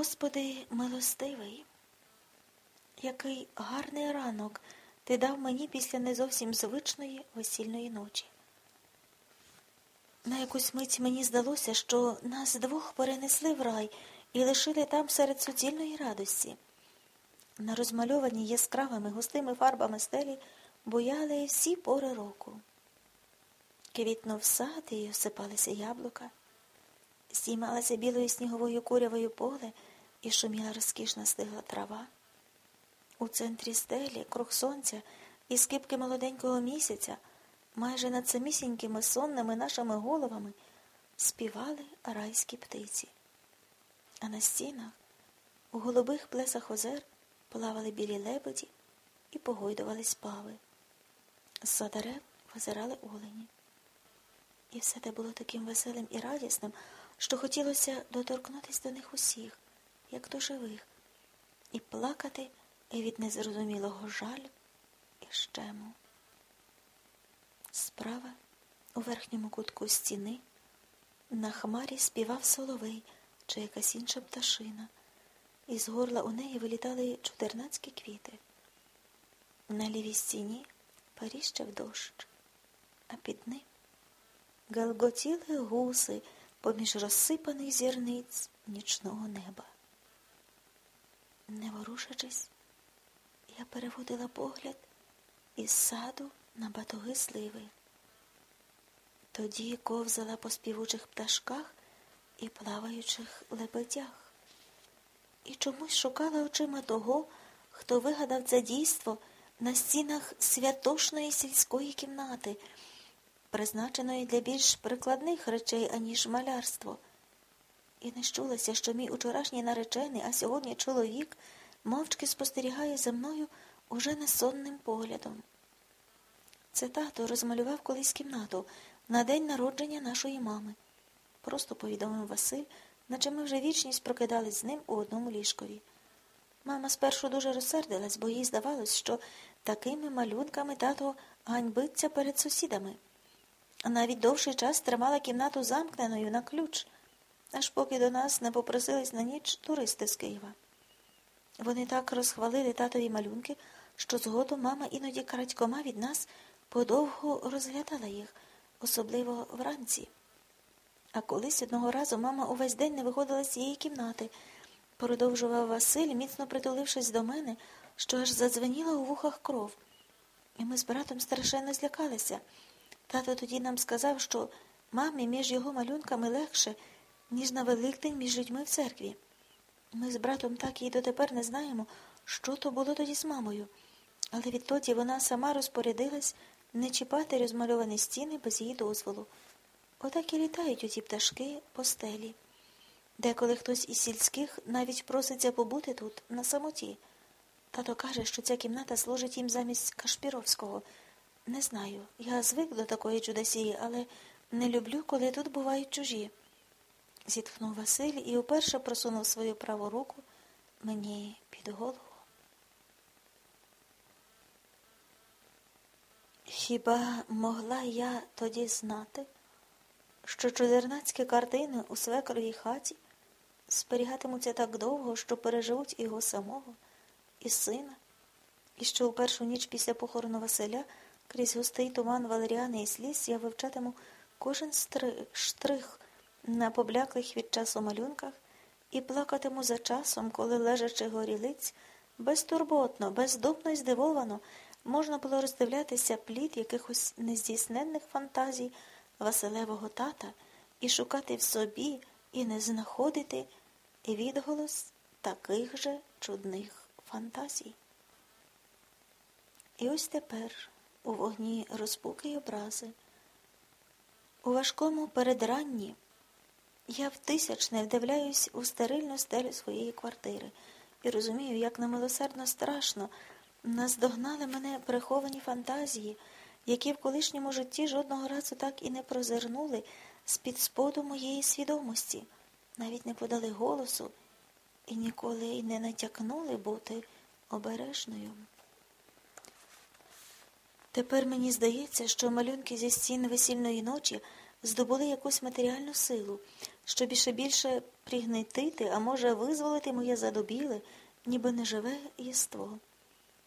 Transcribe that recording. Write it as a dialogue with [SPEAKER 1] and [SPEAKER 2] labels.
[SPEAKER 1] Господи милостивий, який гарний ранок ти дав мені після не зовсім звичної весільної ночі. На якусь мить мені здалося, що нас двох перенесли в рай і лишили там серед суцільної радості. На розмальовані яскравими густими фарбами стелі бояли всі пори року. Квітнув сад і осипалися яблука, здіймалася білою сніговою курявою поле і шуміла розкішна стигла трава. У центрі стелі, круг сонця і скипки молоденького місяця, майже над самісінькими сонними нашими головами, співали райські птиці. А на стінах, у голубих плесах озер, плавали білі лебеді і погойдувались пави. З за дерев визирали олені. І все те було таким веселим і радісним, що хотілося доторкнутися до них усіх, як до живих, і плакати від незрозумілого жалю і щему. Справа у верхньому кутку стіни на хмарі співав соловей чи якась інша пташина, і з горла у неї вилітали чудернацькі квіти. На лівій стіні паріщав дощ, а під ним галготіли гуси поміж розсипаних зірниць нічного неба. Не ворушачись, я переводила погляд із саду на батоги сливи. Тоді ковзала по співучих пташках і плаваючих лебедях. І чомусь шукала очима того, хто вигадав це дійство на стінах святошної сільської кімнати, призначеної для більш прикладних речей, аніж малярство. І не щулася, що мій учорашній наречений, а сьогодні чоловік мовчки спостерігає за мною уже несонним поглядом. Це тато розмалював колись кімнату на день народження нашої мами. Просто повідомив Василь, наче ми вже вічність прокидались з ним у одному ліжкові. Мама спершу дуже розсердилась, бо їй здавалось, що такими малюнками тато ганьбиться перед сусідами. Навіть довший час тримала кімнату замкненою на ключ, аж поки до нас не попросились на ніч туристи з Києва. Вони так розхвалили татові малюнки, що згодом мама іноді крадькома від нас подовго розглядала їх, особливо вранці. А колись одного разу мама увесь день не виходила з цієї кімнати, продовжував Василь, міцно притулившись до мене, що аж задзвеніла у вухах кров. І ми з братом страшенно злякалися. Тато тоді нам сказав, що мамі між його малюнками легше, ніж на Великдень між людьми в церкві. Ми з братом так і дотепер не знаємо, що то було тоді з мамою, але відтоді вона сама розпорядилась не чіпати розмальовані стіни без її дозволу. Отак і літають оті пташки по стелі. Деколи хтось із сільських навіть проситься побути тут, на самоті. Тато каже, що ця кімната служить їм замість Кашпіровського. Не знаю. Я звик до такої чудосії, але не люблю, коли тут бувають чужі. Зітхнув Василь і уперше просунув свою праву руку мені під голову. Хіба могла я тоді знати, що чудернацькі картини у свекровій хаті зберігатимуться так довго, що переживуть його самого, і сина, і що у першу ніч після похорону Василя крізь густий туман валеріани і сліз я вивчатиму кожен штрих на побляклих від часу малюнках і плакатиму за часом, коли, лежачи горілиць, безтурботно, бездумно і здивовано можна було роздивлятися плід якихось нездійсненних фантазій Василевого тата і шукати в собі і не знаходити відголос таких же чудних фантазій. І ось тепер у вогні розпуки й образи, у важкому передранні я в тисячне вдивляюсь у стерильну стелю своєї квартири і розумію, як немилосердно страшно наздогнали мене приховані фантазії, які в колишньому житті жодного разу так і не прозирнули з-під споду моєї свідомості, навіть не подали голосу і ніколи й не натякнули бути обережною. Тепер мені здається, що малюнки зі стін весільної ночі здобули якусь матеріальну силу, щоб іще більше пригнетити, а може, визволити моє задобіле, ніби неживе єство.